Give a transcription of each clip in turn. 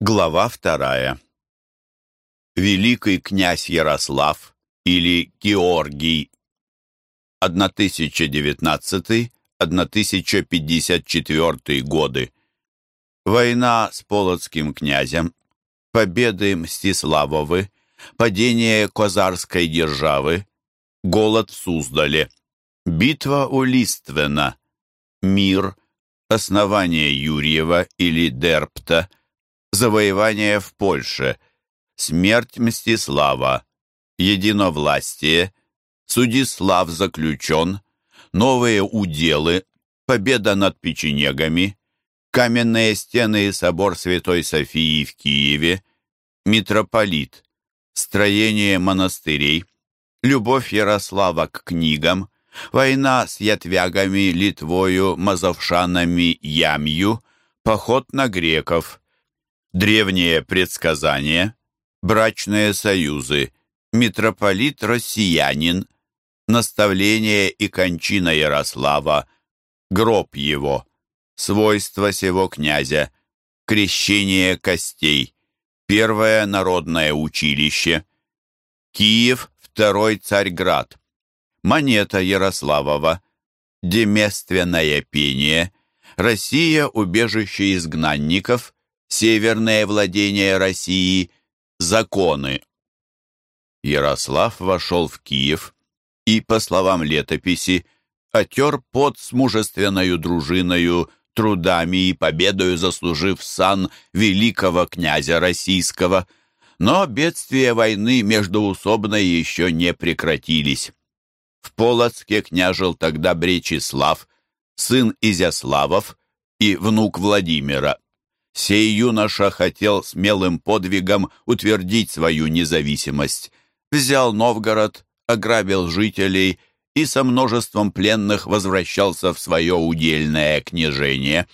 Глава вторая. Великий князь Ярослав или Георгий 1019-1054 годы. Война с Полоцким князем, победы Мстиславовы, падение Козарской державы, голод в Суздале, битва у Листвена, мир, основание Юрьева или Дерпта, завоевание в Польше, смерть Мстислава, единовластие, Судислав заключен, новые уделы, победа над печенегами, каменные стены и собор Святой Софии в Киеве, митрополит, строение монастырей, любовь Ярослава к книгам, война с ятвягами, Литвою, Мазовшанами, Ямью, поход на греков, древние предсказания, брачные союзы, митрополит-россиянин, наставление и кончина Ярослава, гроб его, свойства сего князя, крещение костей, первое народное училище, Киев, второй Царьград, монета Ярославова, демественное пение, Россия, убежище изгнанников, северное владение России, законы. Ярослав вошел в Киев и, по словам летописи, отер пот с мужественною дружиною, трудами и победою заслужив сан великого князя российского. Но бедствия войны междуусобной еще не прекратились. В Полоцке княжил тогда Бречислав, сын Изяславов и внук Владимира. Сей юноша хотел смелым подвигом утвердить свою независимость. Взял Новгород, ограбил жителей и со множеством пленных возвращался в свое удельное княжение.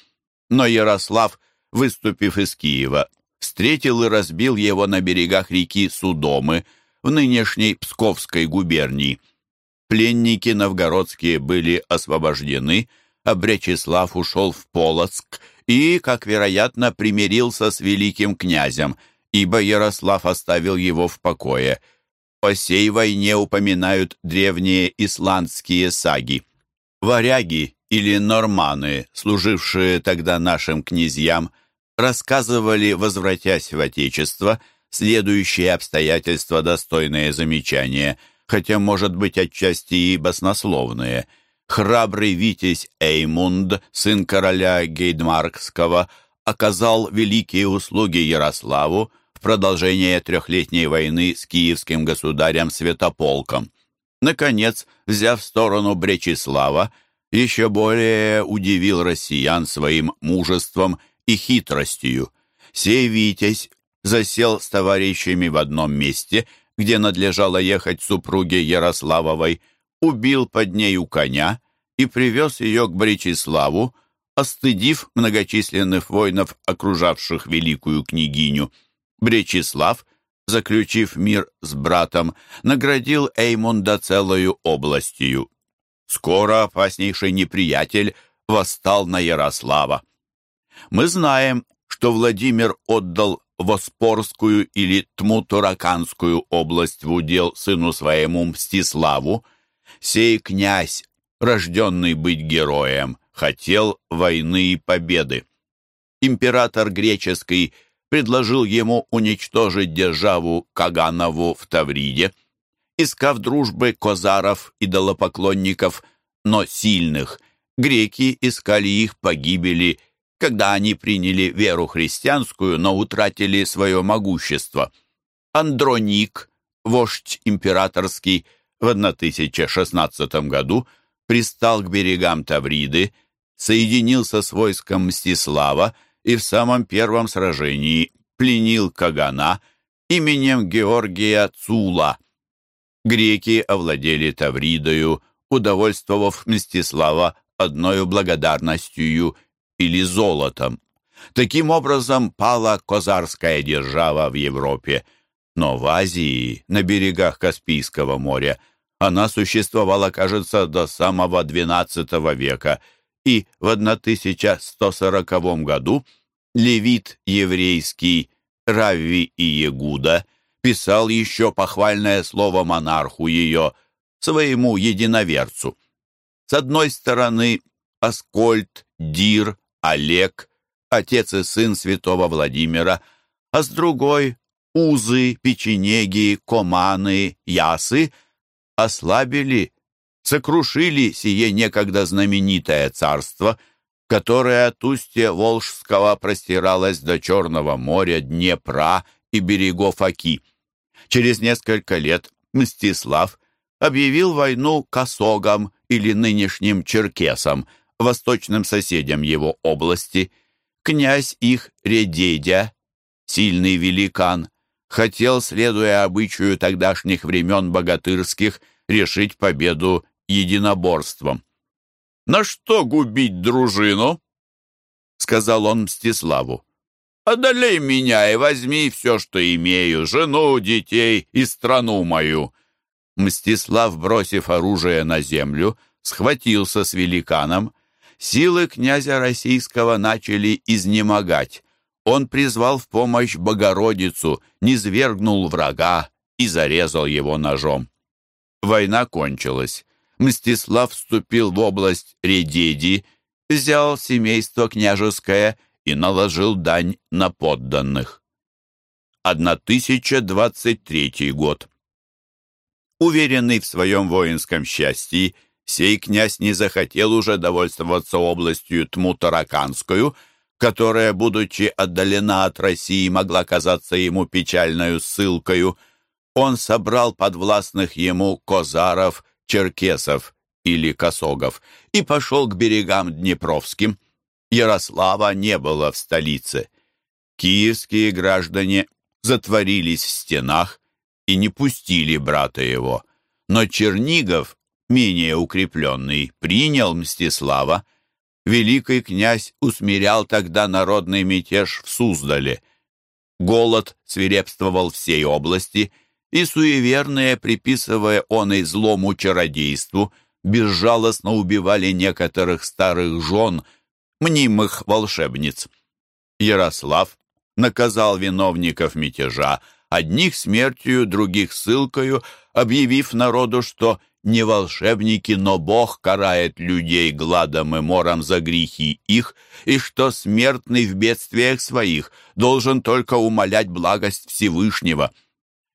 Но Ярослав, выступив из Киева, встретил и разбил его на берегах реки Судомы в нынешней Псковской губернии. Пленники новгородские были освобождены, а Бречеслав ушел в Полоцк и, как вероятно, примирился с великим князем, ибо Ярослав оставил его в покое – о сей войне упоминают древние исландские саги. Варяги или норманы, служившие тогда нашим князьям, рассказывали, возвратясь в Отечество, следующие обстоятельства, достойные замечания, хотя, может быть, отчасти и баснословные. Храбрый витязь Эймунд, сын короля Гейдмаркского, оказал великие услуги Ярославу, продолжение трехлетней войны с киевским государем Святополком. Наконец, взяв сторону Бречеслава, еще более удивил россиян своим мужеством и хитростью. Сей Витязь засел с товарищами в одном месте, где надлежало ехать супруге Ярославовой, убил под нею коня и привез ее к Бречеславу, остыдив многочисленных воинов, окружавших великую княгиню. Бречеслав, заключив мир с братом, наградил Эймунда целою областью. Скоро опаснейший неприятель восстал на Ярослава. Мы знаем, что Владимир отдал Воспорскую или Тмутураканскую область в удел сыну своему Мстиславу. Сей князь, рожденный быть героем, хотел войны и победы. Император греческий предложил ему уничтожить державу Каганову в Тавриде, искав дружбы козаров, идолопоклонников, но сильных. Греки искали их погибели, когда они приняли веру христианскую, но утратили свое могущество. Андроник, вождь императорский, в 1016 году пристал к берегам Тавриды, соединился с войском Мстислава и в самом первом сражении пленил Кагана именем Георгия Цула. Греки овладели Тавридою, удовольствовав Мстислава одною благодарностью или золотом. Таким образом пала Козарская держава в Европе, но в Азии, на берегах Каспийского моря, она существовала, кажется, до самого XII века – и в 1140 году левит еврейский Равви и Ягуда писал еще похвальное слово монарху ее, своему единоверцу. С одной стороны, Аскольд, Дир, Олег, отец и сын святого Владимира, а с другой — Узы, Печенеги, Команы, Ясы — ослабили, сокрушили сие некогда знаменитое царство — которая от устья Волжского простиралась до Черного моря, Днепра и берегов Оки. Через несколько лет Мстислав объявил войну косогам или нынешним черкесам, восточным соседям его области. Князь их Редедя, сильный великан, хотел, следуя обычаю тогдашних времен богатырских, решить победу единоборством. «На что губить дружину?» — сказал он Мстиславу. «Одолей меня и возьми все, что имею, жену, детей и страну мою». Мстислав, бросив оружие на землю, схватился с великаном. Силы князя российского начали изнемогать. Он призвал в помощь Богородицу, низвергнул врага и зарезал его ножом. Война кончилась. Мстислав вступил в область Редеди, взял семейство княжеское и наложил дань на подданных. 1023 год. Уверенный в своем воинском счастье, сей князь не захотел уже довольствоваться областью Тмутараканскую, которая, будучи отдалена от России, могла казаться ему печальною ссылкою. Он собрал подвластных ему козаров, черкесов или косогов и пошел к берегам Днепровским. Ярослава не было в столице. Киевские граждане затворились в стенах и не пустили брата его. Но Чернигов, менее укрепленный, принял Мстислава. Великий князь усмирял тогда народный мятеж в Суздале. Голод свирепствовал всей области – и суеверные, приписывая он и злому чародейству, безжалостно убивали некоторых старых жен, мнимых волшебниц. Ярослав наказал виновников мятежа, одних смертью, других ссылкою, объявив народу, что не волшебники, но Бог карает людей гладом и мором за грехи их, и что смертный в бедствиях своих должен только умолять благость Всевышнего —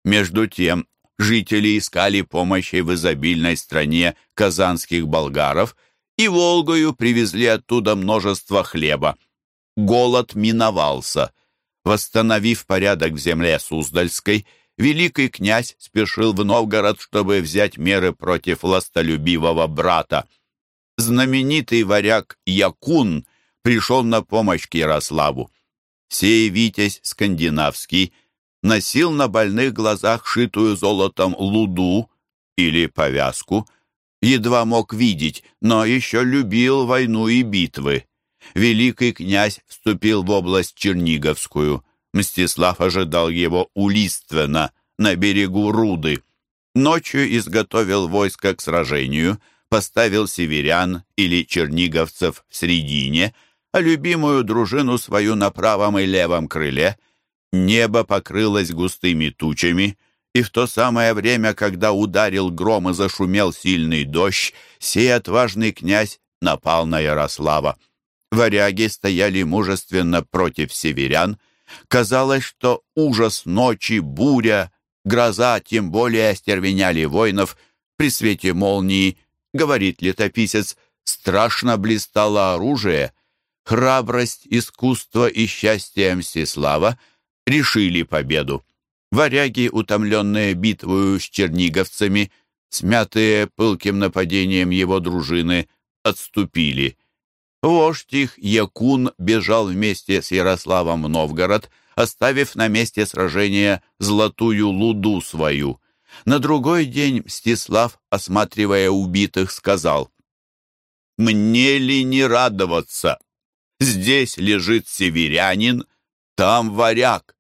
между тем, жители искали помощи в изобильной стране казанских болгаров и Волгою привезли оттуда множество хлеба. Голод миновался. Восстановив порядок в земле Суздальской, великий князь спешил в Новгород, чтобы взять меры против властолюбивого брата. Знаменитый варяг Якун пришел на помощь Ярославу. Сей витязь скандинавский – носил на больных глазах шитую золотом луду или повязку, едва мог видеть, но еще любил войну и битвы. Великий князь вступил в область Черниговскую. Мстислав ожидал его у Листвена, на берегу Руды. Ночью изготовил войско к сражению, поставил северян или черниговцев в середине, а любимую дружину свою на правом и левом крыле — Небо покрылось густыми тучами, и в то самое время, когда ударил гром и зашумел сильный дождь, сей отважный князь напал на Ярослава. Варяги стояли мужественно против северян. Казалось, что ужас ночи, буря, гроза тем более остервеняли воинов. При свете молнии, говорит летописец, страшно блистало оружие. Храбрость, искусство и счастье Мстислава — решили победу. Варяги, утомленные битвою с черниговцами, смятые пылким нападением его дружины, отступили. Вождь их, Якун, бежал вместе с Ярославом в Новгород, оставив на месте сражения золотую луду свою. На другой день Мстислав, осматривая убитых, сказал, «Мне ли не радоваться? Здесь лежит северянин, там варяг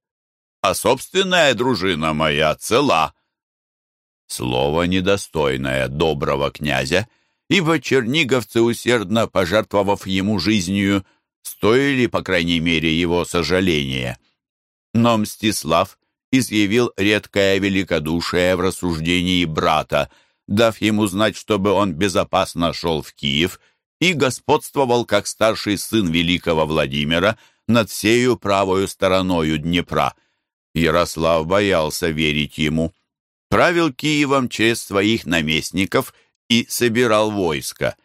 а собственная дружина моя цела». Слово недостойное доброго князя, ибо черниговцы, усердно пожертвовав ему жизнью, стоили, по крайней мере, его сожаления. Но Мстислав изъявил редкое великодушие в рассуждении брата, дав ему знать, чтобы он безопасно шел в Киев и господствовал как старший сын великого Владимира над всею правою стороною Днепра. Ярослав боялся верить ему. Правил Киевом через своих наместников и собирал войско.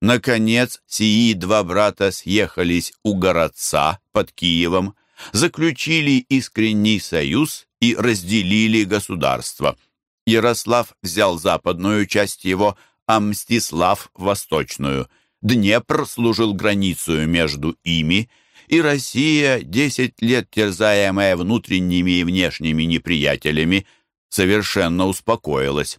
Наконец, сии два брата съехались у городца под Киевом, заключили искренний союз и разделили государство. Ярослав взял западную часть его, а Мстислав — восточную. Днепр служил границей между ими, и Россия, десять лет терзаемая внутренними и внешними неприятелями, совершенно успокоилась.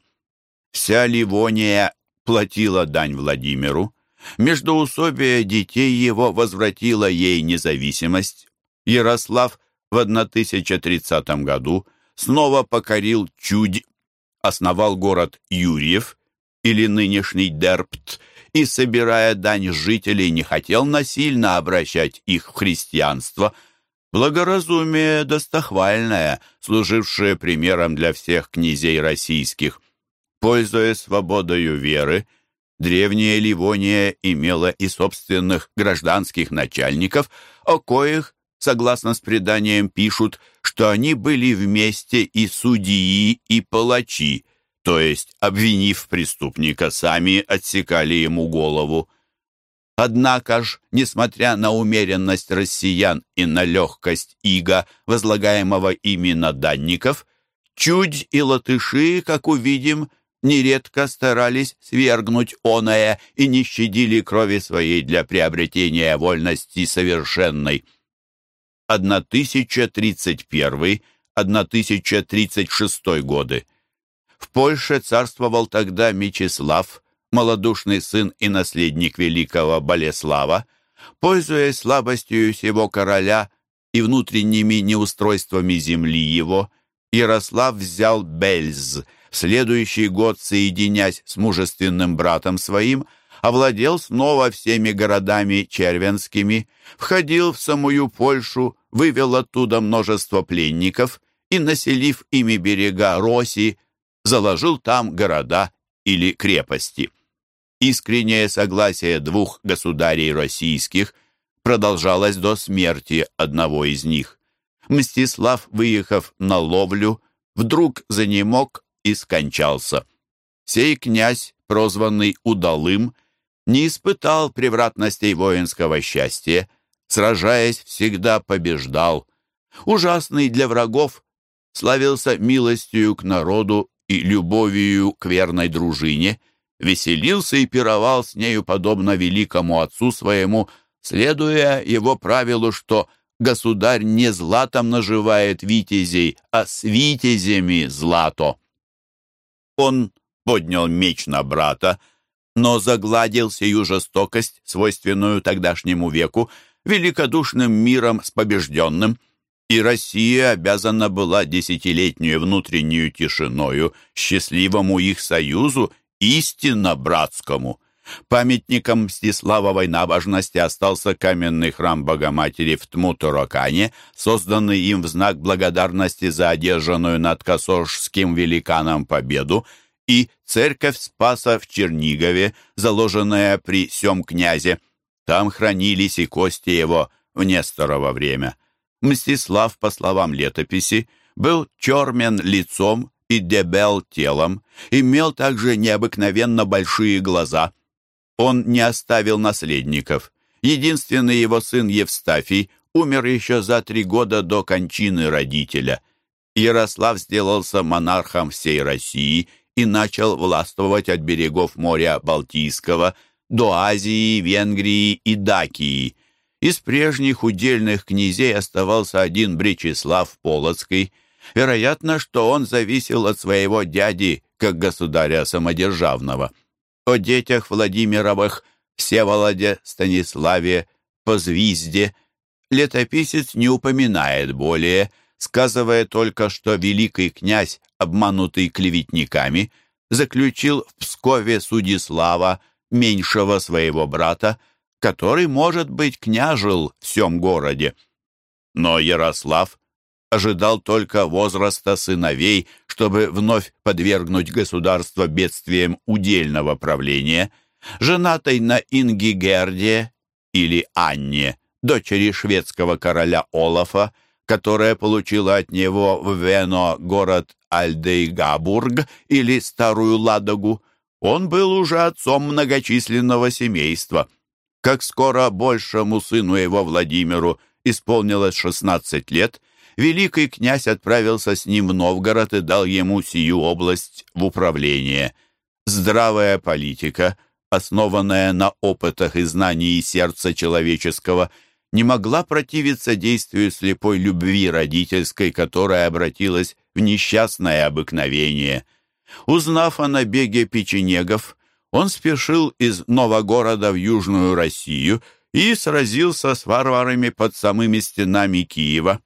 Вся Ливония платила дань Владимиру, междоусобие детей его возвратило ей независимость. Ярослав в 1030 году снова покорил Чудь, основал город Юрьев или нынешний Дерпт и, собирая дань жителей, не хотел насильно обращать их в христианство. Благоразумие достохвальное, служившее примером для всех князей российских. Пользуясь свободою веры, древняя Ливония имела и собственных гражданских начальников, о коих, согласно с преданием, пишут, что они были вместе и судьи, и палачи, то есть, обвинив преступника, сами отсекали ему голову. Однако ж, несмотря на умеренность россиян и на легкость ига, возлагаемого ими на данников, чудь и латыши, как увидим, нередко старались свергнуть оное и не щадили крови своей для приобретения вольности совершенной. 1031-1036 годы. В Польше царствовал тогда Мечислав, малодушный сын и наследник великого Болеслава, пользуясь слабостью сего короля и внутренними неустройствами земли его, Ярослав взял Бельз, следующий год, соединясь с мужественным братом своим, овладел снова всеми городами червенскими, входил в самую Польшу, вывел оттуда множество пленников и, населив ими берега Роси, заложил там города или крепости. Искреннее согласие двух государей российских продолжалось до смерти одного из них. Мстислав, выехав на ловлю, вдруг занемог и скончался. Сей князь, прозванный Удалым, не испытал превратностей воинского счастья, сражаясь, всегда побеждал. Ужасный для врагов, славился милостью к народу и любовью к верной дружине, веселился и пировал с нею подобно великому отцу своему, следуя его правилу, что государь не златом наживает витязей, а с витязями злато. Он поднял меч на брата, но загладил сию жестокость, свойственную тогдашнему веку, великодушным миром с побежденным – и Россия обязана была десятилетнюю внутреннюю тишиною счастливому их союзу, истинно братскому. Памятником Мстиславовой набожности остался каменный храм Богоматери в Тмутурокане, созданный им в знак благодарности за одержанную над Косожским великаном победу, и церковь Спаса в Чернигове, заложенная при сём князе. Там хранились и кости его в Несторово время. Мстислав, по словам летописи, был чермен лицом и дебел телом, имел также необыкновенно большие глаза. Он не оставил наследников. Единственный его сын Евстафий умер еще за три года до кончины родителя. Ярослав сделался монархом всей России и начал властвовать от берегов моря Балтийского до Азии, Венгрии и Дакии – из прежних удельных князей оставался один Бречеслав Полоцкий. Вероятно, что он зависел от своего дяди, как государя самодержавного. О детях Владимировых, Всеволоде, Станиславе, Позвизде летописец не упоминает более, сказывая только, что великий князь, обманутый клеветниками, заключил в Пскове Судислава, меньшего своего брата, который, может быть, княжил в всем городе. Но Ярослав ожидал только возраста сыновей, чтобы вновь подвергнуть государство бедствиям удельного правления. Женатой на Инги Герде или Анне, дочери шведского короля Олафа, которая получила от него в Вено город Альдейгабург или Старую Ладогу, он был уже отцом многочисленного семейства. Как скоро большему сыну его Владимиру исполнилось 16 лет, великий князь отправился с ним в Новгород и дал ему сию область в управление. Здравая политика, основанная на опытах и знании сердца человеческого – не могла противиться действию слепой любви родительской, которая обратилась в несчастное обыкновение. Узнав о набеге печенегов, он спешил из Новогорода в Южную Россию и сразился с варварами под самыми стенами Киева.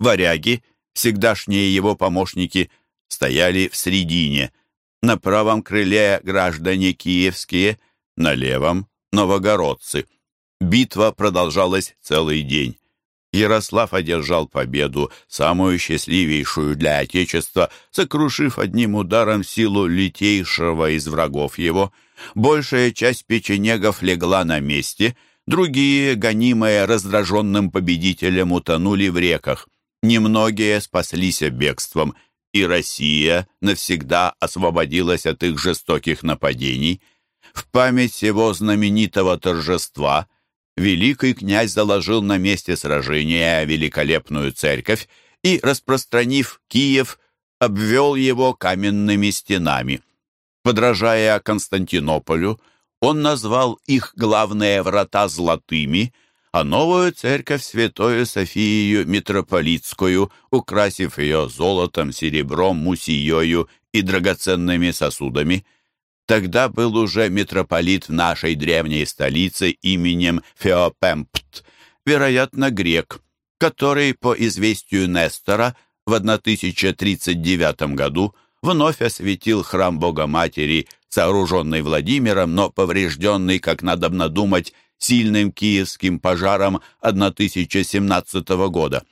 Варяги, всегдашние его помощники, стояли в средине. На правом крыле граждане киевские, на левом — новогородцы — Битва продолжалась целый день. Ярослав одержал победу, самую счастливейшую для Отечества, сокрушив одним ударом силу литейшего из врагов его. Большая часть печенегов легла на месте, другие, гонимые раздраженным победителем, утонули в реках. Немногие спаслись бегством, и Россия навсегда освободилась от их жестоких нападений. В память его знаменитого торжества – великий князь заложил на месте сражения великолепную церковь и, распространив Киев, обвел его каменными стенами. Подражая Константинополю, он назвал их главные врата золотыми, а новую церковь Святую Софию Митрополитскую, украсив ее золотом, серебром, мусиёю и драгоценными сосудами – Тогда был уже митрополит в нашей древней столице именем Феопемпт, вероятно, грек, который, по известию Нестора, в 1039 году вновь осветил храм Богоматери, сооруженный Владимиром, но поврежденный, как надобно думать, сильным киевским пожаром 1017 года.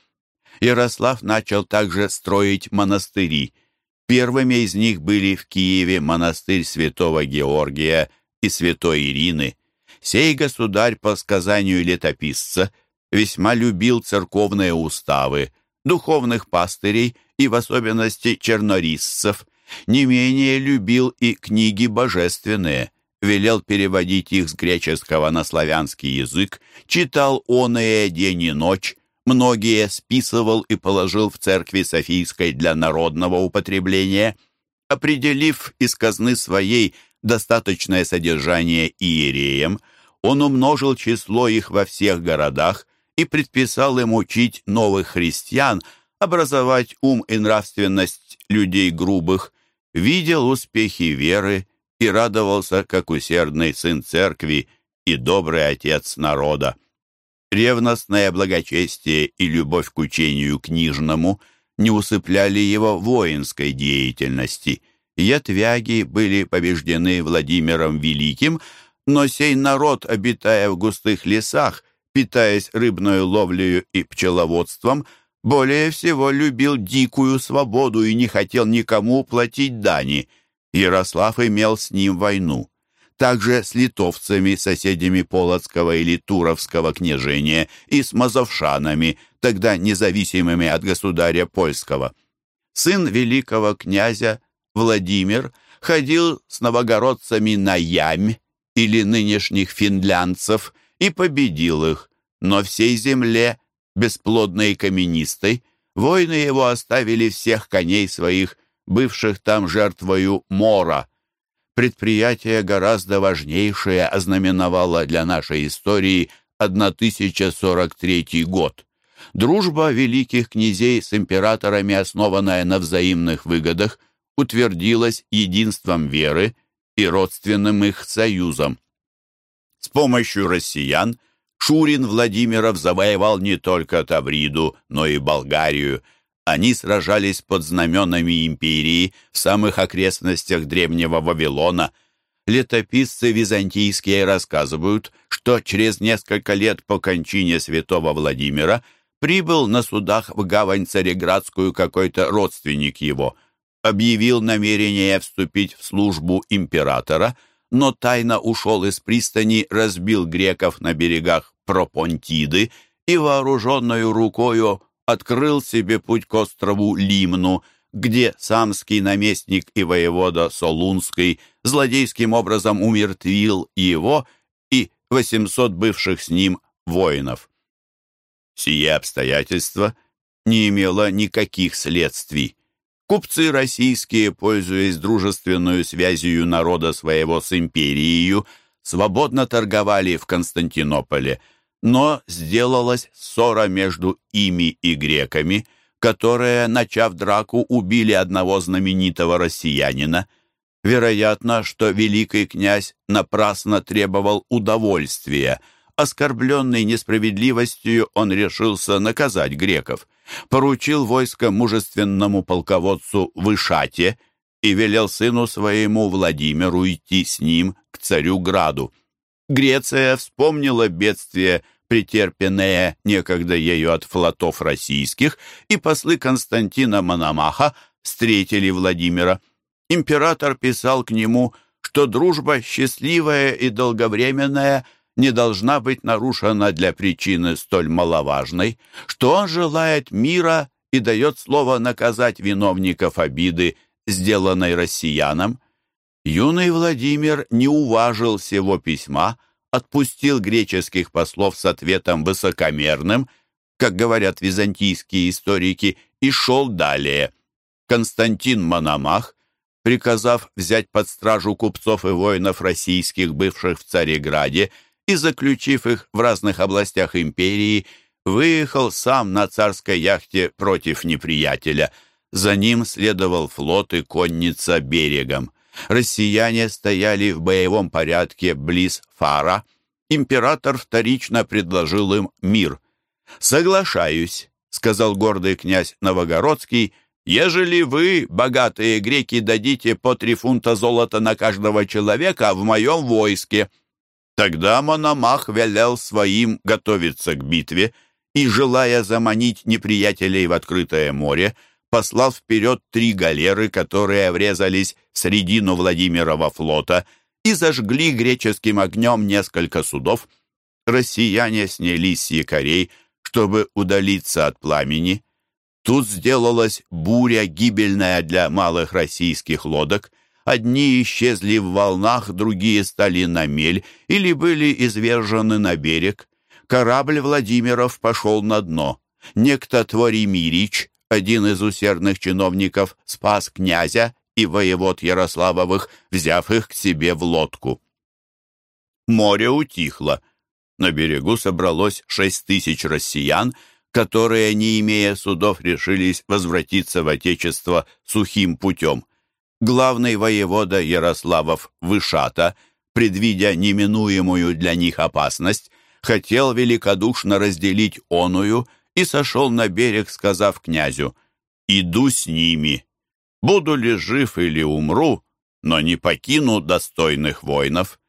Ярослав начал также строить монастыри – Первыми из них были в Киеве монастырь святого Георгия и святой Ирины. Сей государь, по сказанию летописца, весьма любил церковные уставы, духовных пастырей и в особенности чернорисцев, не менее любил и книги божественные, велел переводить их с греческого на славянский язык, читал оные день и ночь, многие списывал и положил в церкви Софийской для народного употребления, определив из казны своей достаточное содержание иереям, он умножил число их во всех городах и предписал им учить новых христиан, образовать ум и нравственность людей грубых, видел успехи веры и радовался, как усердный сын церкви и добрый отец народа. Ревностное благочестие и любовь к учению книжному не усыпляли его воинской деятельности. Ятвяги были побеждены Владимиром Великим, но сей народ, обитая в густых лесах, питаясь рыбной ловлею и пчеловодством, более всего любил дикую свободу и не хотел никому платить дани. Ярослав имел с ним войну также с литовцами, соседями Полоцкого или Туровского княжения, и с мазовшанами, тогда независимыми от государя польского. Сын великого князя Владимир ходил с новогородцами на Ямь или нынешних финлянцев и победил их, но всей земле, бесплодной и каменистой, воины его оставили всех коней своих, бывших там жертвою мора, предприятие гораздо важнейшее ознаменовало для нашей истории 1043 год. Дружба великих князей с императорами, основанная на взаимных выгодах, утвердилась единством веры и родственным их союзом. С помощью россиян Шурин Владимиров завоевал не только Тавриду, но и Болгарию – они сражались под знаменами империи в самых окрестностях древнего Вавилона. Летописцы византийские рассказывают, что через несколько лет по кончине святого Владимира прибыл на судах в гавань Цареградскую какой-то родственник его, объявил намерение вступить в службу императора, но тайно ушел из пристани, разбил греков на берегах Пропонтиды и вооруженную рукою открыл себе путь к острову Лимну, где самский наместник и воевода Солунский злодейским образом умертвил его и 800 бывших с ним воинов. Сие обстоятельство не имело никаких следствий. Купцы российские, пользуясь дружественную связью народа своего с империей, свободно торговали в Константинополе, но сделалась ссора между ими и греками, которые, начав драку, убили одного знаменитого россиянина. Вероятно, что великий князь напрасно требовал удовольствия. Оскорбленный несправедливостью, он решился наказать греков. Поручил войско мужественному полководцу Вышате и велел сыну своему Владимиру идти с ним к царю Граду. Греция вспомнила бедствие, претерпенное некогда ею от флотов российских, и послы Константина Мономаха встретили Владимира. Император писал к нему, что дружба счастливая и долговременная не должна быть нарушена для причины столь маловажной, что он желает мира и дает слово наказать виновников обиды, сделанной россиянам. Юный Владимир не уважил всего письма, отпустил греческих послов с ответом высокомерным, как говорят византийские историки, и шел далее. Константин Мономах, приказав взять под стражу купцов и воинов российских, бывших в Цареграде, и заключив их в разных областях империи, выехал сам на царской яхте против неприятеля. За ним следовал флот и конница берегом. Россияне стояли в боевом порядке близ Фара. Император вторично предложил им мир. «Соглашаюсь», — сказал гордый князь Новогородский, «ежели вы, богатые греки, дадите по три фунта золота на каждого человека в моем войске». Тогда Мономах велел своим готовиться к битве и, желая заманить неприятелей в открытое море, послал вперед три галеры, которые врезались в середину Владимирова флота и зажгли греческим огнем несколько судов. Россияне снялись с якорей, чтобы удалиться от пламени. Тут сделалась буря, гибельная для малых российских лодок. Одни исчезли в волнах, другие стали на мель или были извержены на берег. Корабль Владимиров пошел на дно. Некто Творимирич, один из усердных чиновников спас князя и воевод Ярославовых, взяв их к себе в лодку. Море утихло. На берегу собралось шесть тысяч россиян, которые, не имея судов, решились возвратиться в Отечество сухим путем. Главный воевода Ярославов Вышата, предвидя неминуемую для них опасность, хотел великодушно разделить оную – и сошел на берег, сказав князю, «Иду с ними. Буду ли жив или умру, но не покину достойных воинов».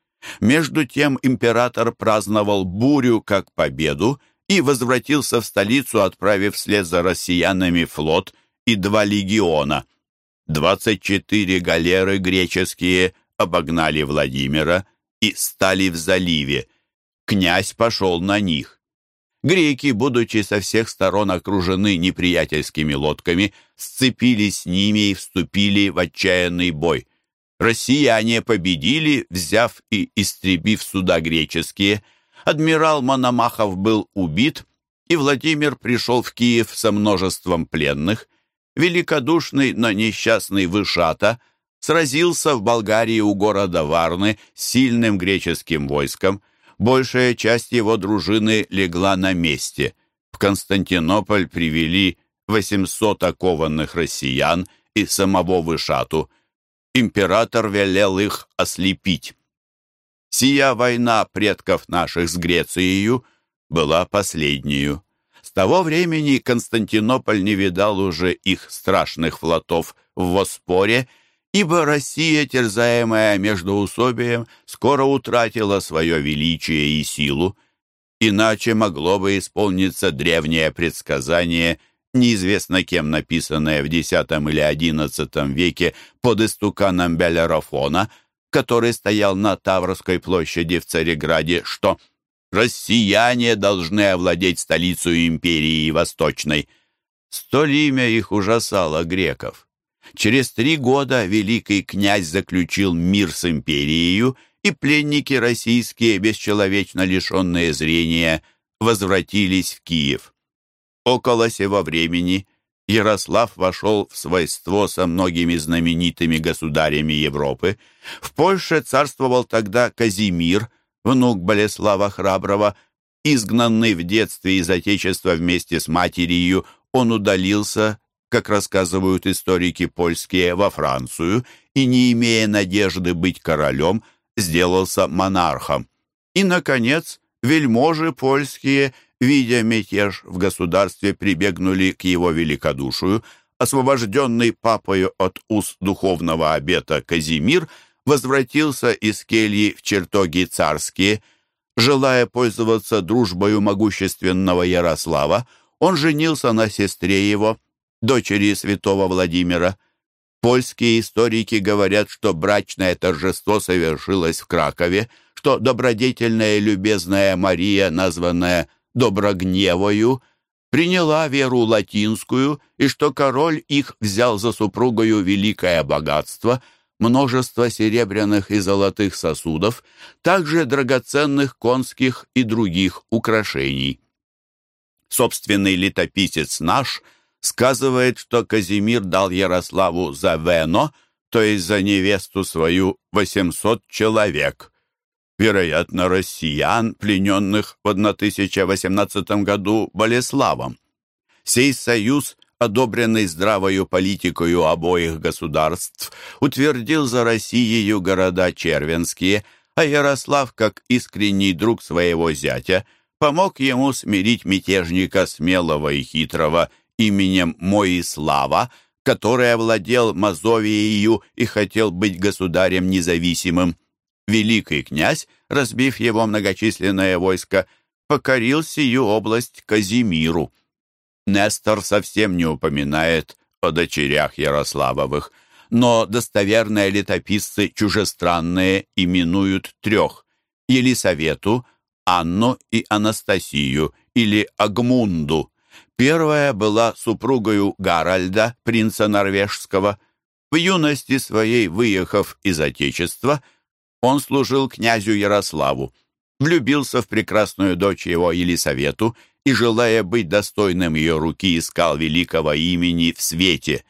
Между тем император праздновал бурю как победу и возвратился в столицу, отправив вслед за россиянами флот и два легиона. Двадцать четыре галеры греческие обогнали Владимира и стали в заливе. Князь пошел на них. Греки, будучи со всех сторон окружены неприятельскими лодками, сцепились с ними и вступили в отчаянный бой. Россияне победили, взяв и истребив суда греческие. Адмирал Мономахов был убит, и Владимир пришел в Киев со множеством пленных. Великодушный, но несчастный Вышата сразился в Болгарии у города Варны с сильным греческим войском – Большая часть его дружины легла на месте. В Константинополь привели 800 окованных россиян и самого Вышату. Император велел их ослепить. Сия война предков наших с Грецией была последнюю. С того времени Константинополь не видал уже их страшных флотов в Воспоре ибо Россия, терзаемая междоусобием, скоро утратила свое величие и силу. Иначе могло бы исполниться древнее предсказание, неизвестно кем написанное в X или XI веке под истуканом Белерофона, который стоял на Таврской площади в Цареграде, что «россияне должны овладеть столицей империи Восточной». Столь имя их ужасало греков. Через три года великий князь заключил мир с империей, и пленники российские, бесчеловечно лишенные зрения, возвратились в Киев. Около сего времени Ярослав вошел в свойство со многими знаменитыми государями Европы. В Польше царствовал тогда Казимир, внук Болеслава Храброго, изгнанный в детстве из Отечества вместе с матерью, он удалился как рассказывают историки польские, во Францию и, не имея надежды быть королем, сделался монархом. И, наконец, вельможи польские, видя мятеж в государстве, прибегнули к его великодушию. Освобожденный папою от уз духовного обета Казимир возвратился из кельи в чертоги царские. Желая пользоваться дружбою могущественного Ярослава, он женился на сестре его – дочери святого Владимира. Польские историки говорят, что брачное торжество совершилось в Кракове, что добродетельная и любезная Мария, названная Доброгневою, приняла веру латинскую, и что король их взял за супругою великое богатство, множество серебряных и золотых сосудов, также драгоценных конских и других украшений. Собственный летописец наш – сказывает, что Казимир дал Ярославу за Вено, то есть за невесту свою, 800 человек. Вероятно, россиян, плененных в 1018 году Болеславом. Сей союз, одобренный здравою политикою обоих государств, утвердил за Россией города червенские, а Ярослав, как искренний друг своего зятя, помог ему смирить мятежника смелого и хитрого именем Моислава, который овладел Мазовией и хотел быть государем независимым. Великий князь, разбив его многочисленное войско, покорил сию область Казимиру. Нестор совсем не упоминает о дочерях Ярославовых, но достоверные летописцы чужестранные именуют трех – Елисавету, Анну и Анастасию или Агмунду. Первая была супругою Гаральда, принца норвежского. В юности своей, выехав из Отечества, он служил князю Ярославу, влюбился в прекрасную дочь его Елисавету и, желая быть достойным ее руки, искал великого имени в свете.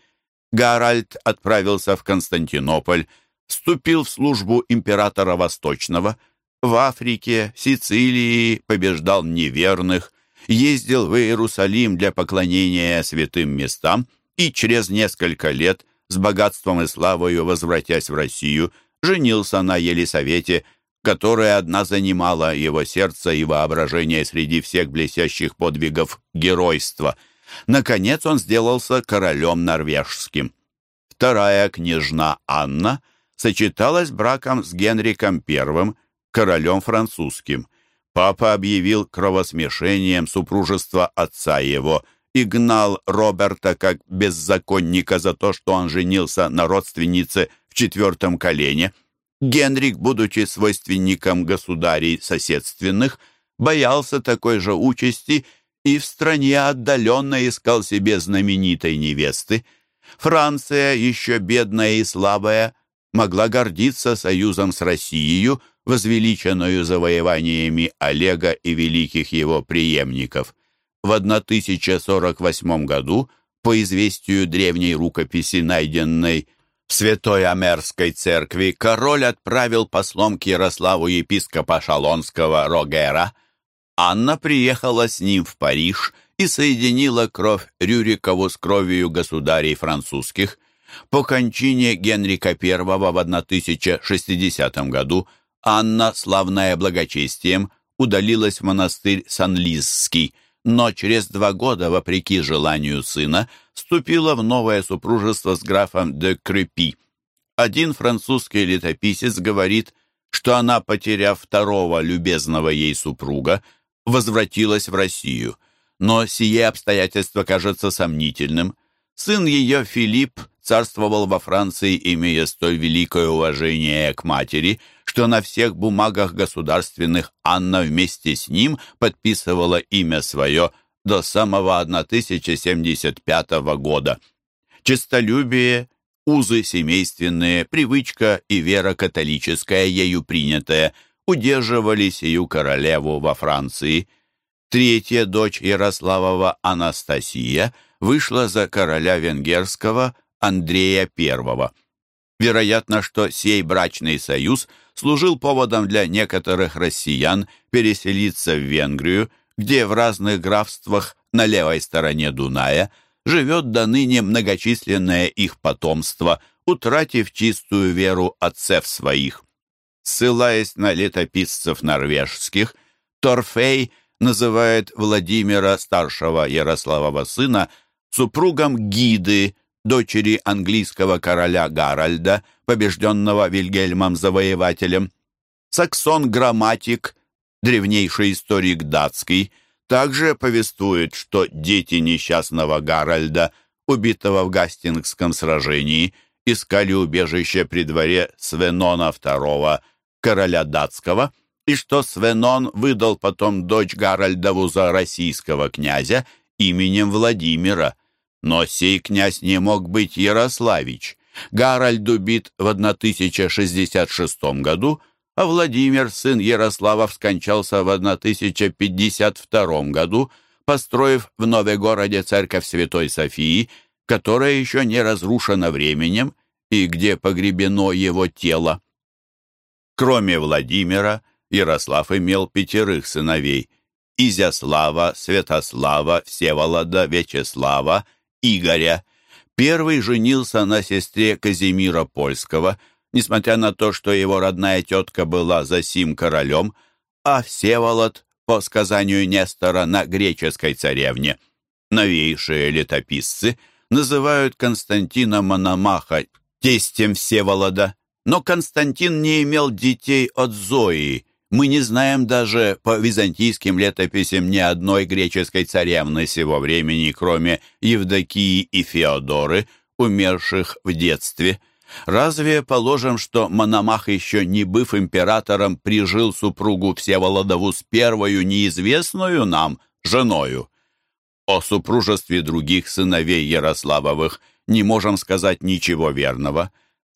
Гаральд отправился в Константинополь, вступил в службу императора Восточного, в Африке, Сицилии побеждал неверных, ездил в Иерусалим для поклонения святым местам и через несколько лет, с богатством и славою возвратясь в Россию, женился на Елисавете, которая одна занимала его сердце и воображение среди всех блестящих подвигов геройства. Наконец он сделался королем норвежским. Вторая княжна Анна сочеталась браком с Генриком I, королем французским – Папа объявил кровосмешением супружество отца его и гнал Роберта как беззаконника за то, что он женился на родственнице в четвертом колене. Генрик, будучи свойственником государей соседственных, боялся такой же участи и в стране отдаленно искал себе знаменитой невесты. Франция, еще бедная и слабая, могла гордиться союзом с Россией, возвеличенную завоеваниями Олега и великих его преемников. В 1048 году, по известию древней рукописи, найденной в Святой Амерской церкви, король отправил послом к Ярославу епископа Шалонского Рогера. Анна приехала с ним в Париж и соединила кровь Рюрикову с кровью государей французских. По кончине Генрика I в 1060 году Анна, славная благочестием, удалилась в монастырь Санлизский, но через два года, вопреки желанию сына, вступила в новое супружество с графом де Крепи. Один французский летописец говорит, что она, потеряв второго любезного ей супруга, возвратилась в Россию. Но сие обстоятельство кажется сомнительным. Сын ее, Филипп, царствовал во Франции, имея столь великое уважение к матери, что на всех бумагах государственных Анна вместе с ним подписывала имя свое до самого 1075 года. Честолюбие, узы семейственные, привычка и вера католическая, ею принятая, удерживали сию королеву во Франции. Третья дочь Ярославова Анастасия вышла за короля венгерского Андрея I. Вероятно, что сей брачный союз служил поводом для некоторых россиян переселиться в Венгрию, где в разных графствах на левой стороне Дуная живет до ныне многочисленное их потомство, утратив чистую веру отцев своих. Ссылаясь на летописцев норвежских, Торфей называет Владимира, старшего Ярославова сына, супругом Гиды, дочери английского короля Гаральда, побежденного Вильгельмом Завоевателем. Саксон-грамматик, древнейший историк датский, также повествует, что дети несчастного Гаральда, убитого в Гастингском сражении, искали убежище при дворе Свенона II, короля датского, и что Свенон выдал потом дочь Гаральдову за российского князя именем Владимира. Но сей князь не мог быть Ярославич. Гаральд убит в 1066 году, а Владимир, сын Ярославов, скончался в 1052 году, построив в Новегороде церковь Святой Софии, которая еще не разрушена временем и где погребено его тело. Кроме Владимира, Ярослав имел пятерых сыновей – Изяслава, Святослава, Всеволода, Вячеслава, Игоря. Первый женился на сестре Казимира Польского, несмотря на то, что его родная тетка была за сим королем, а Всеволод, по сказанию Нестора, на греческой царевне. Новейшие летописцы называют Константина Мономаха тестем Всеволода. Но Константин не имел детей от Зои. Мы не знаем даже по византийским летописям ни одной греческой царевны сего времени, кроме Евдокии и Феодоры, умерших в детстве. Разве положим, что Мономах, еще не быв императором, прижил супругу Всеволодову с первою неизвестную нам женою? О супружестве других сыновей Ярославовых не можем сказать ничего верного.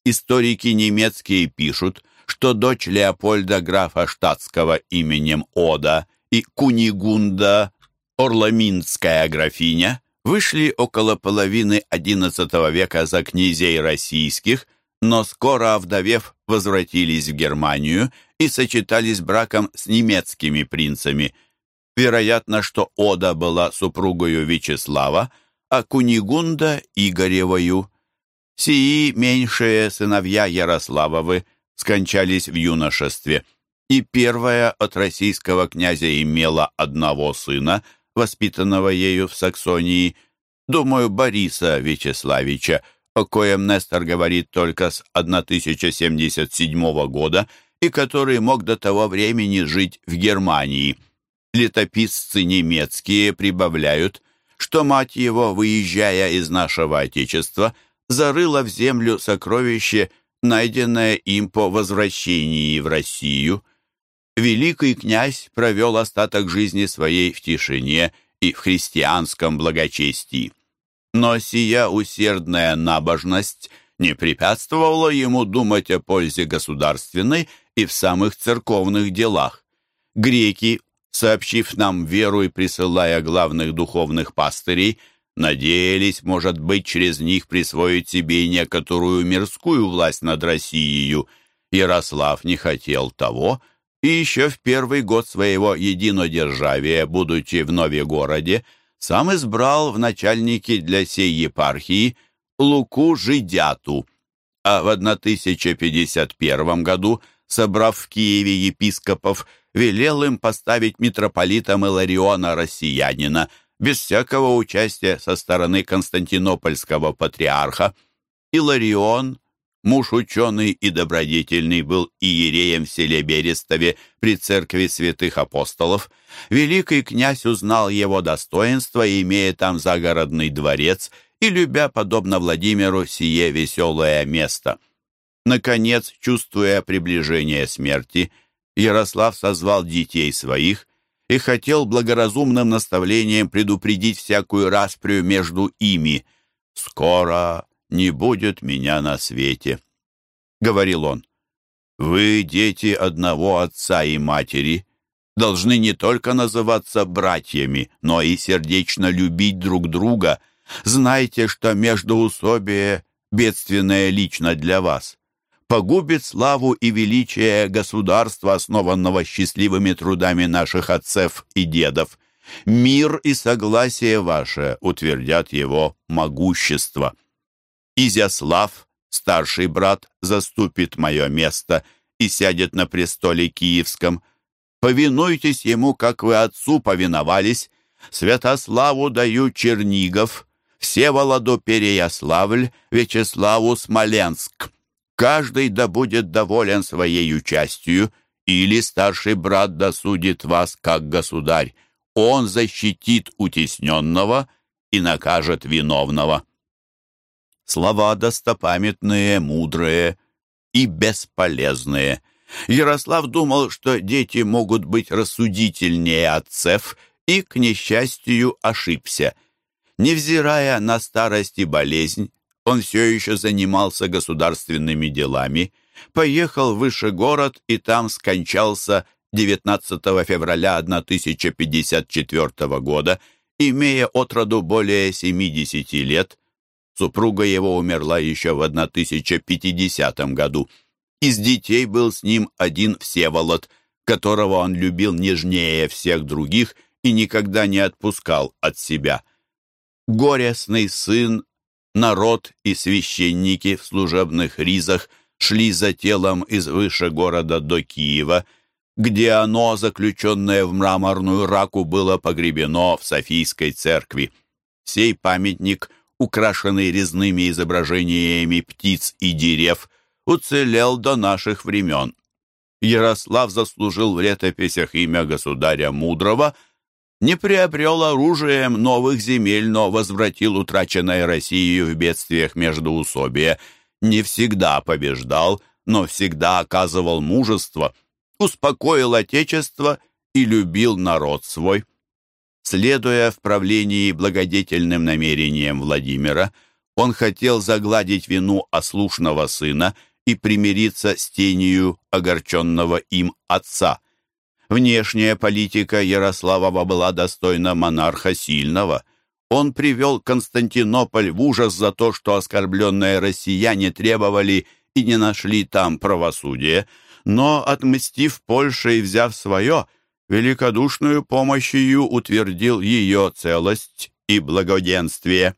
Историки немецкие пишут, что дочь Леопольда графа штатского именем Ода и Кунигунда, Орламинская графиня, вышли около половины XI века за князей российских, но скоро, овдовев, возвратились в Германию и сочетались браком с немецкими принцами. Вероятно, что Ода была супругою Вячеслава, а Кунигунда — Игоревою. Сии меньшие сыновья Ярославовы скончались в юношестве, и первая от российского князя имела одного сына, воспитанного ею в Саксонии, думаю, Бориса Вячеславича, о коем Нестор говорит только с 1077 года и который мог до того времени жить в Германии. Летописцы немецкие прибавляют, что мать его, выезжая из нашего Отечества, зарыла в землю сокровище, найденное им по возвращении в Россию. Великий князь провел остаток жизни своей в тишине и в христианском благочестии. Но сия усердная набожность не препятствовала ему думать о пользе государственной и в самых церковных делах. Греки, сообщив нам веру и присылая главных духовных пастырей, Надеялись, может быть, через них присвоить себе некоторую мирскую власть над Россией. Ярослав не хотел того, и еще в первый год своего единодержавия, будучи в Новегороде, сам избрал в начальники для сей епархии Луку Жидяту, а в 1051 году, собрав в Киеве епископов, велел им поставить митрополита Илариона Россиянина – без всякого участия со стороны константинопольского патриарха. Иларион, муж ученый и добродетельный, был иереем в селе Берестове при церкви святых апостолов. Великий князь узнал его достоинство, имея там загородный дворец, и любя, подобно Владимиру, сие веселое место. Наконец, чувствуя приближение смерти, Ярослав созвал детей своих и хотел благоразумным наставлением предупредить всякую расприю между ими. «Скоро не будет меня на свете», — говорил он. «Вы, дети одного отца и матери, должны не только называться братьями, но и сердечно любить друг друга. Знайте, что междоусобие бедственное лично для вас погубит славу и величие государства, основанного счастливыми трудами наших отцев и дедов. Мир и согласие ваше утвердят его могущество. Изяслав, старший брат, заступит мое место и сядет на престоле киевском. Повинуйтесь ему, как вы отцу повиновались. Святославу даю Чернигов, Всеволоду Переяславль, Вячеславу Смоленск. Каждый да будет доволен своей частью, или старший брат досудит вас как государь. Он защитит утесненного и накажет виновного. Слова достопамятные, мудрые и бесполезные. Ярослав думал, что дети могут быть рассудительнее отцев, и, к несчастью, ошибся. Невзирая на старость и болезнь, он все еще занимался государственными делами, поехал выше город и там скончался 19 февраля 1054 года, имея отроду более 70 лет. Супруга его умерла еще в 1050 году. Из детей был с ним один Всеволод, которого он любил нежнее всех других и никогда не отпускал от себя. Горестный сын народ и священники в служебных ризах шли за телом из выше города до Киева, где оно, заключенное в мраморную раку, было погребено в Софийской церкви. Сей памятник, украшенный резными изображениями птиц и дерев, уцелел до наших времен. Ярослав заслужил в летописях имя государя Мудрого – не приобрел оружием новых земель, но возвратил утраченное Россией в бедствиях междоусобия, не всегда побеждал, но всегда оказывал мужество, успокоил Отечество и любил народ свой. Следуя в правлении благодетельным намерениям Владимира, он хотел загладить вину ослушного сына и примириться с тенью огорченного им отца. Внешняя политика Ярославова была достойна монарха сильного. Он привел Константинополь в ужас за то, что оскорбленные россияне требовали и не нашли там правосудия, но, отмстив Польше и взяв свое, великодушную помощью утвердил ее целость и благоденствие.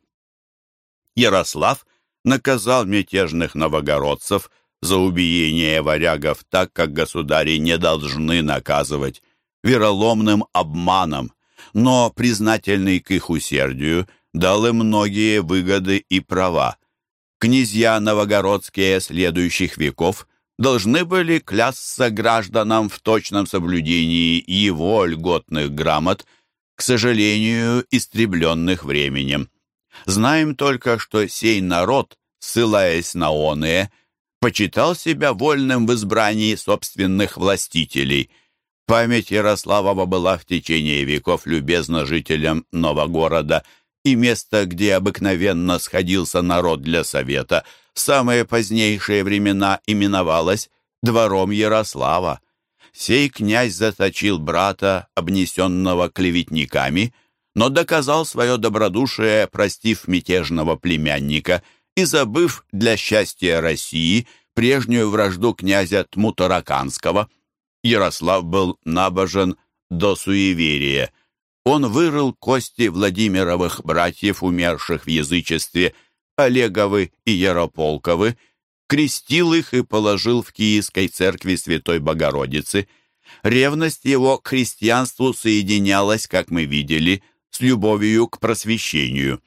Ярослав наказал мятежных новогородцев – за убиение варягов так, как государи не должны наказывать, вероломным обманом, но, признательный к их усердию, дал им многие выгоды и права. Князья новогородские следующих веков должны были клясться гражданам в точном соблюдении его льготных грамот, к сожалению, истребленных временем. Знаем только, что сей народ, ссылаясь на оные, почитал себя вольным в избрании собственных властителей. Память Ярославова была в течение веков любезна жителям Новогорода, и место, где обыкновенно сходился народ для совета, в самые позднейшие времена именовалось двором Ярослава. Сей князь заточил брата, обнесенного клеветниками, но доказал свое добродушие, простив мятежного племянника – и забыв для счастья России прежнюю вражду князя Тмутараканского. Ярослав был набожен до суеверия. Он вырыл кости Владимировых братьев, умерших в язычестве, Олеговы и Ярополковы, крестил их и положил в Киевской церкви Святой Богородицы. Ревность его к христианству соединялась, как мы видели, с любовью к просвещению.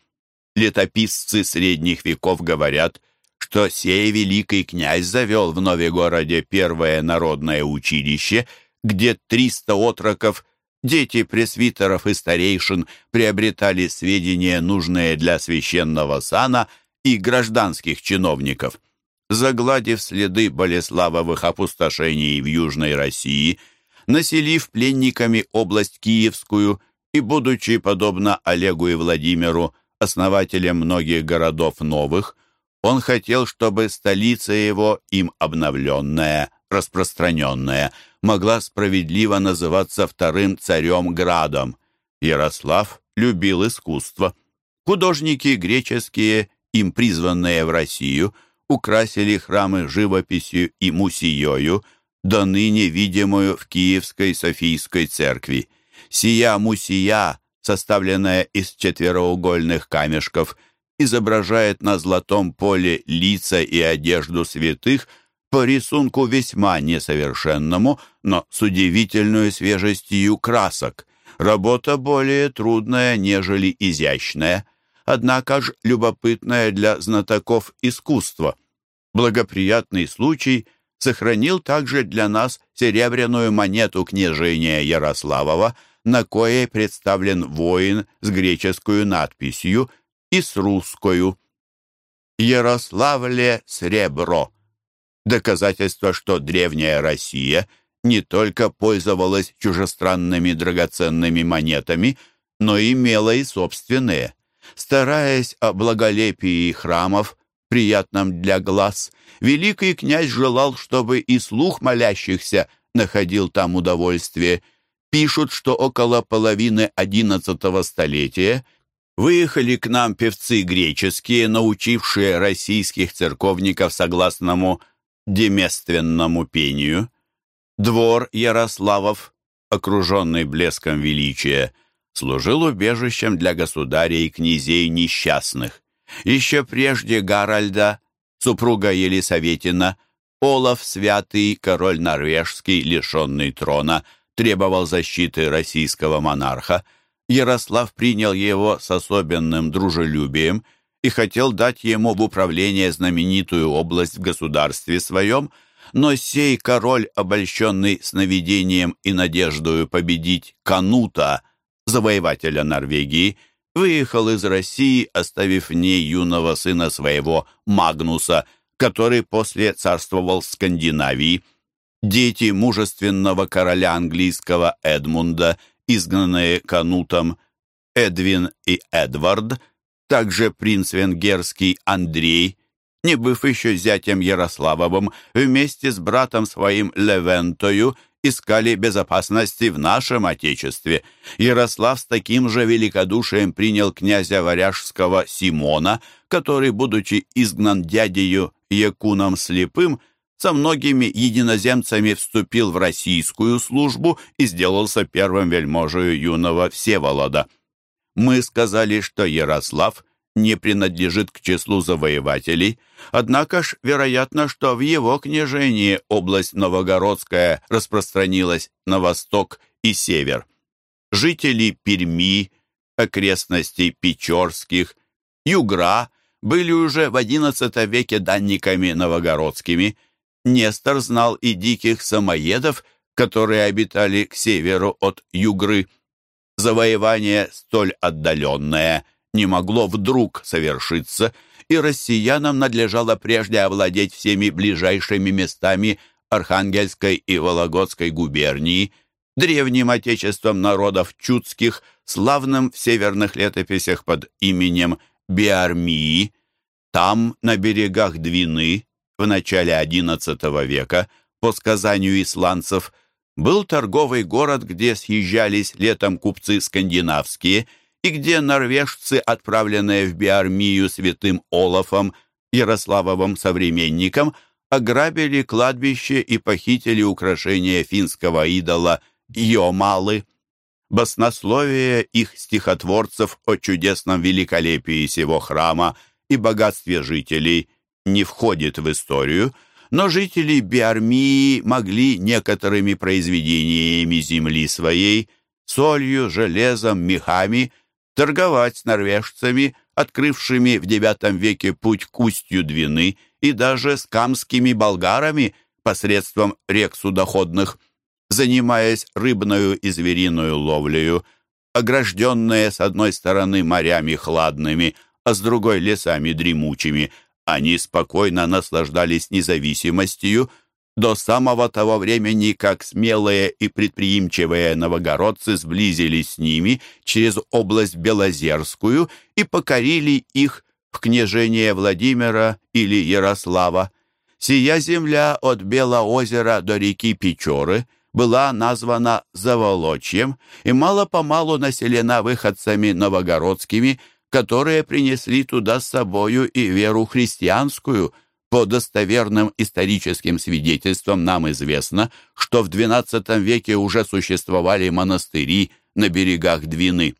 Летописцы средних веков говорят, что сей великий князь завел в Новегороде первое народное училище, где триста отроков, дети пресвитеров и старейшин приобретали сведения, нужные для священного сана и гражданских чиновников. Загладив следы Болеславовых опустошений в Южной России, населив пленниками область Киевскую и, будучи, подобно Олегу и Владимиру, основателем многих городов новых, он хотел, чтобы столица его, им обновленная, распространенная, могла справедливо называться вторым царем-градом. Ярослав любил искусство. Художники греческие, им призванные в Россию, украсили храмы живописью и мусиёю, до ныне видимую в Киевской Софийской церкви. Сия мусия, составленная из четвероугольных камешков, изображает на золотом поле лица и одежду святых по рисунку весьма несовершенному, но с удивительной свежестью красок. Работа более трудная, нежели изящная, однако ж любопытная для знатоков искусства. Благоприятный случай сохранил также для нас серебряную монету княжения Ярославова, на коей представлен воин с греческую надписью и с русскую. «Ярославле сребро» — доказательство, что древняя Россия не только пользовалась чужестранными драгоценными монетами, но имела и собственные. Стараясь о благолепии храмов, приятном для глаз, великий князь желал, чтобы и слух молящихся находил там удовольствие. Пишут, что около половины XI столетия — Выехали к нам певцы греческие, научившие российских церковников согласному демественному пению. Двор Ярославов, окруженный блеском величия, служил убежищем для государей и князей несчастных. Еще прежде Гаральда, супруга Елисаветина, Олаф Святый, король норвежский, лишенный трона, требовал защиты российского монарха – Ярослав принял его с особенным дружелюбием и хотел дать ему в управление знаменитую область в государстве своем, но сей король, обольщенный сновидением и надеждою победить Канута, завоевателя Норвегии, выехал из России, оставив в ней юного сына своего Магнуса, который после царствовал в Скандинавии. Дети мужественного короля английского Эдмунда изгнанные Канутом Эдвин и Эдвард, также принц венгерский Андрей, не быв еще зятем Ярославовым, вместе с братом своим Левентою искали безопасности в нашем Отечестве. Ярослав с таким же великодушием принял князя Варяжского Симона, который, будучи изгнан дядею Якуном Слепым, со многими единоземцами вступил в российскую службу и сделался первым вельможею юного Всеволода. Мы сказали, что Ярослав не принадлежит к числу завоевателей, однако ж вероятно, что в его княжении область Новогородская распространилась на восток и север. Жители Перми, окрестностей Печорских, Югра были уже в XI веке данниками новогородскими – Нестор знал и диких самоедов, которые обитали к северу от Югры. Завоевание столь отдаленное не могло вдруг совершиться, и россиянам надлежало прежде овладеть всеми ближайшими местами Архангельской и Вологодской губернии, древним отечеством народов чудских, славным в северных летописях под именем Биармии. Там, на берегах Двины, в начале XI века, по сказанию исландцев, был торговый город, где съезжались летом купцы скандинавские и где норвежцы, отправленные в Биармию святым Олафом, Ярославовым современником, ограбили кладбище и похитили украшения финского идола Йомалы. Баснословие их стихотворцев о чудесном великолепии сего храма и богатстве жителей – не входит в историю, но жители Биармии могли некоторыми произведениями земли своей, солью, железом, мехами, торговать с норвежцами, открывшими в IX веке путь к устью Двины и даже с камскими болгарами посредством рек судоходных, занимаясь рыбную и звериную ловлею, огражденные с одной стороны морями хладными, а с другой лесами дремучими, они спокойно наслаждались независимостью до самого того времени, как смелые и предприимчивые новогородцы сблизились с ними через область Белозерскую и покорили их в княжение Владимира или Ярослава. Сия земля от Белоозера до реки Печоры была названа Заволочьем и мало-помалу населена выходцами новогородскими, которые принесли туда с собою и веру христианскую. По достоверным историческим свидетельствам нам известно, что в XII веке уже существовали монастыри на берегах Двины.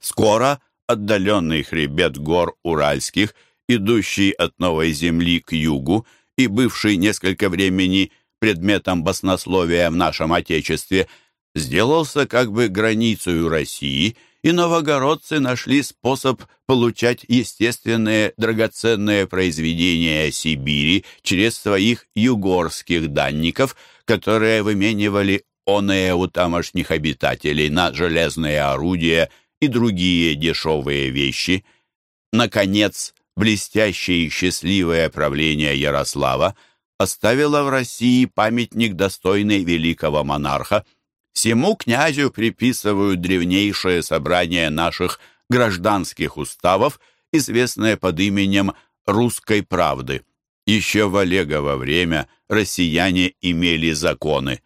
Скоро отдаленный хребет гор Уральских, идущий от Новой Земли к югу и бывший несколько времени предметом баснословия в нашем Отечестве, сделался как бы границей России, и новогородцы нашли способ получать естественные драгоценные произведения Сибири через своих югорских данников, которые выменивали оные у тамошних обитателей на железные орудия и другие дешевые вещи. Наконец, блестящее и счастливое правление Ярослава оставило в России памятник достойный великого монарха. Всему князю приписывают древнейшее собрание наших гражданских уставов, известное под именем «Русской правды». Еще в Олегово время россияне имели законы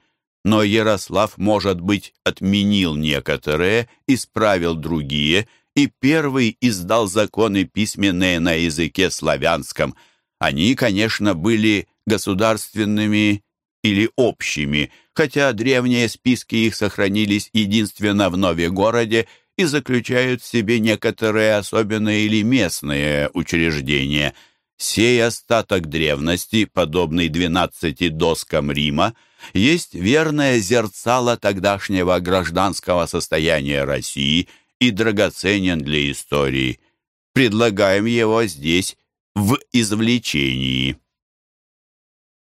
но Ярослав, может быть, отменил некоторые, исправил другие, и первый издал законы письменные на языке славянском. Они, конечно, были государственными или общими, хотя древние списки их сохранились единственно в Новегороде и заключают в себе некоторые особенные или местные учреждения. Сей остаток древности, подобный двенадцати доскам Рима, есть верное зерцало тогдашнего гражданского состояния России и драгоценен для истории. Предлагаем его здесь в извлечении.